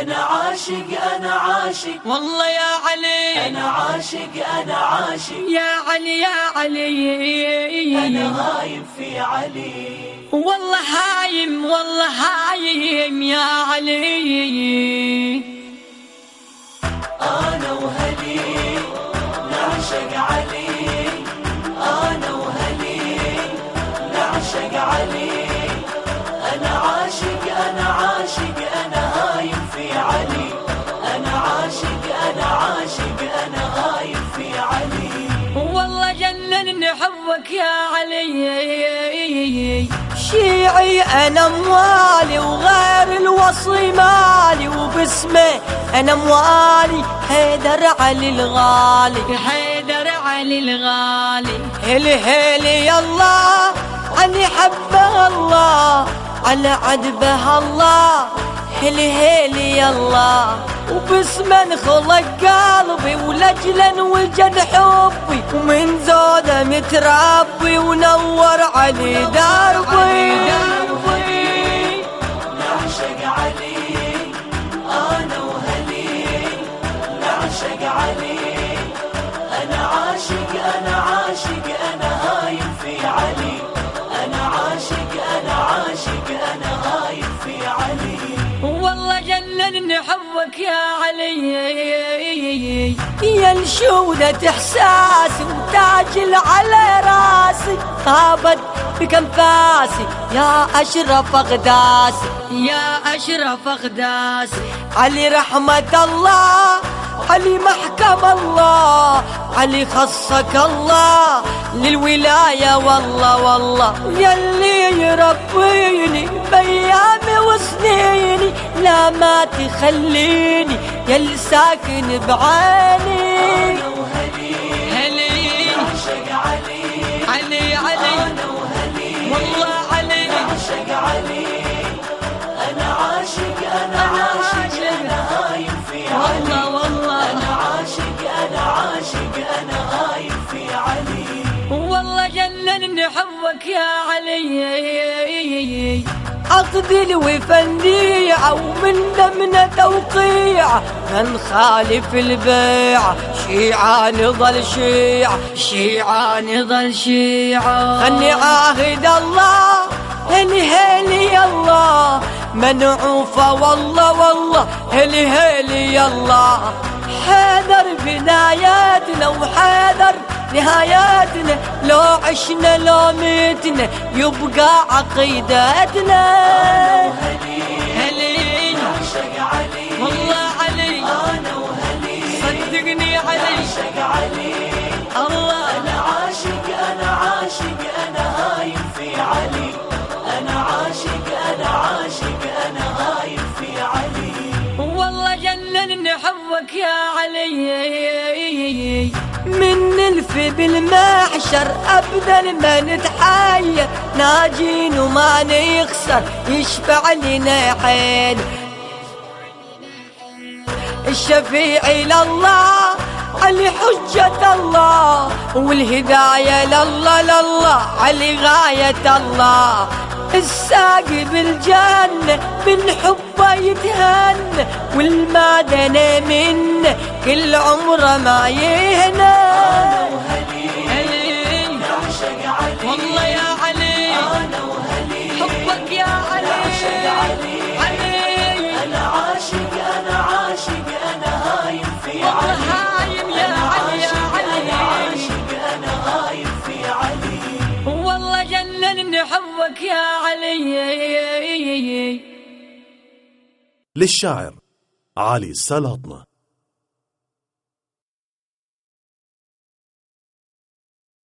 أنا عاشق أنا عاشق. والله يا علي. أنا عاشق أنا عاشق. يا علي يا علي. أنا هايم في علي. والله هايم والله هايم يا علي. عاشق أنا عاشق أنا هايم في علي. والله جنن حبك يا علي. شيعي أنا موالي وغير الوصي مالي وباسمه أنا موالي حيدر علي الغالي. حيدر علي الغالي. هلي هلي يلا علي حبه الله على عدبه الله. هلي هلي يلا وباسمه خلق قلبي ولجلا وجد حبي. ومن زوده متربي ونور علي دربي نعشق علي. والله جنن حبك يا علي. يا الشودة احساسي وتاج على راسي. خابت بك انفاسي يا أشرف اقداسي يا أشرف اقداسي علي رحمة الله. علي محكم الله. علي خصك الله. للولاية والله والله. يلي يربيني بأيامي وسنيني لا ما تخليني يلي ساكن بعيني. أنا وهلي هلي علي. علي علي. أنا وهلي والله عقدي الوفنديعة ومن دمنا توقيع. من خالف البيع شيعة نظل شيعة شيعة نظل شيعة خلني عاهد الله هلي هلي الله. منعوفة والله والله هلي هلي يلا حيدر بداياتنا وحيدر نهاياتنا. عشنا لو ميتنا يبقى عقيدتنا. هلي نعشق علي والله علي أنا وهلي صدقني علي. نعشق علي الله. أنا عاشق أنا عاشق أنا هايم في علي. أنا عاشق أنا عاشق أنا هايم في علي. والله جنن حبك يا علي. من الف بالمحشر ابدا ما نتحير. ناجين وما نخسر يشفع لنا حين الشفيع لله علي حجة الله. والهداية لله لله علي غاية الله. الساقي بالجنة من حبه يتهنى والمادنة منه كل عمره ما يهنى للشاعر علي السلاطنة